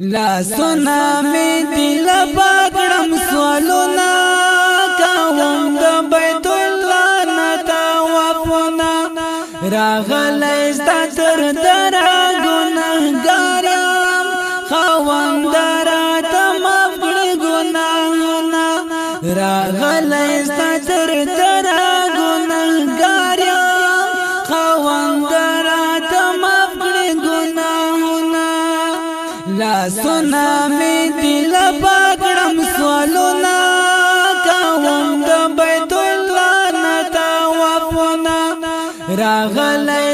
لا سنا می دل پاکړم سوالونه کاوم د بیت الله نتا وفنا راغلی ست تر در ګناهګارم خوام درا تم خپل ګناهونه راغلی ست تر در ګناهګارم خوام درا لاسونه می دل پکړم سوالونه کوم د بیت الله نتا وفنا راغلی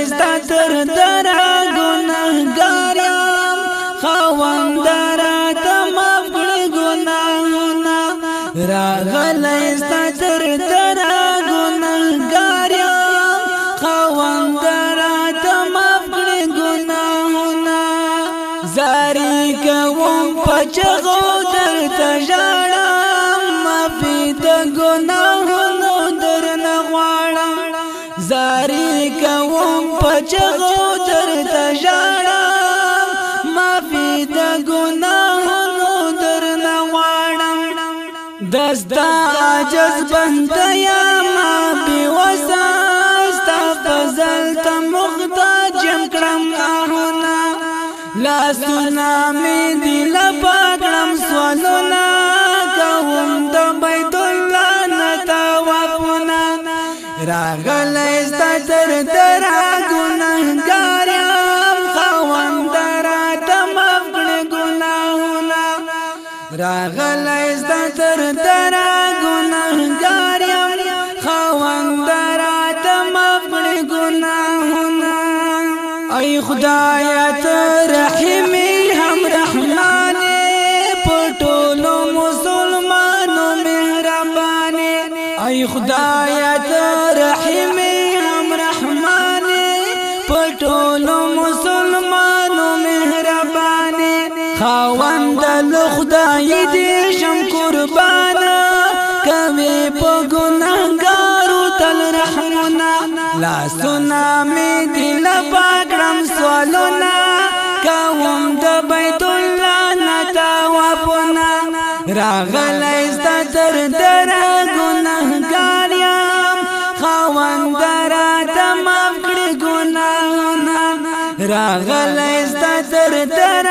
ژړم معافي د ګناهونو درنه غواړم دستا عجز بند یا ما بي وساست فضل ته محتاج کړم اهونه لاسونه مې راغلی زده تر درا گناهگار یم خواند را تم پر گناهونه ای خدایا ته رحیمی هم رحمان پټولو مسلمانو مهربانه ای خدایا ته خاوند له خدای دې شم قربان کوي په ګناهګارو تل رحمنا لا سنا می دل پاکړم سوالونا کوم د بیت الله نتا وپنا راغلی ست تر در ګناهګاریم خاوند را تمام کړ ګناهونه راغلی ست تر در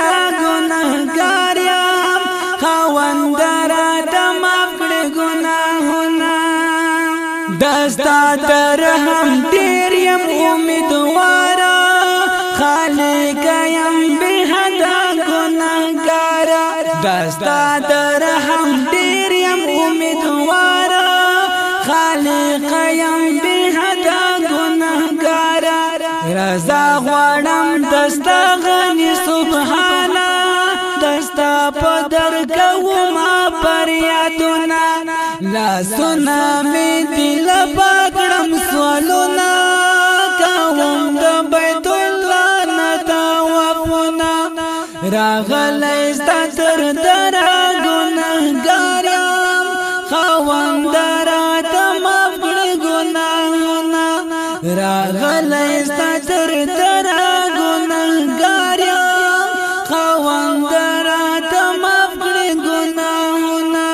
در هم ډیر يم امیدوار خالق يم به حدا ګناګار دستا در هم ډیر يم امیدوار خالق يم به حدا ګناګار رضا غواړم دستا غني سبحان دستا په در کوم پریاتونه لاسونه می دل په سوالونه کوم د بیت الله نه توافونه راغلی ستا تر درا ګناهګارم خوند راته ماف کړ ګناهونه راغلی ستا تر درا ګناهګارم خوند راته ماف کړ ګناهونه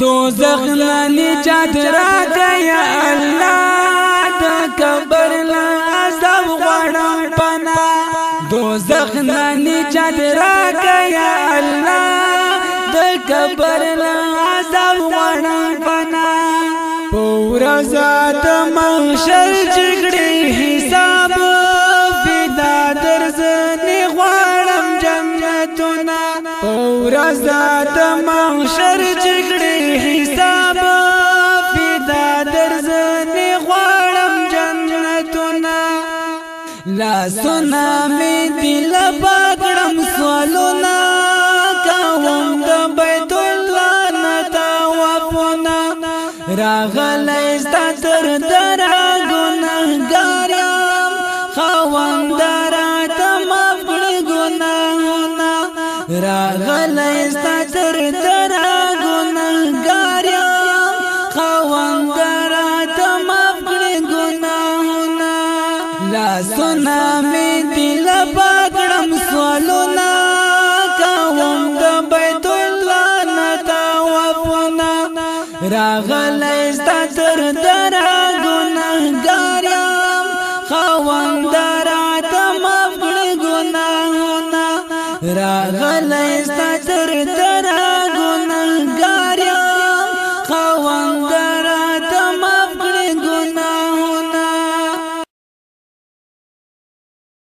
دوزخ نه نجات راکړه یا الله دوزخ نانی چند را کیا اللہ دکبر لعذاب وڑن فنا پورا ذات منشر جگڑی حساب فدا درزنی غوارم جنتنا پورا ذات منشر جگڑی لا سنا می دل سوالو نا کاوم د بیت الله نتا وپنا راغلی ست تر در ګناګارم خوام درات مفړ ګناهونه راغلی ست تر در راغلی ستا تر درا ګناهګار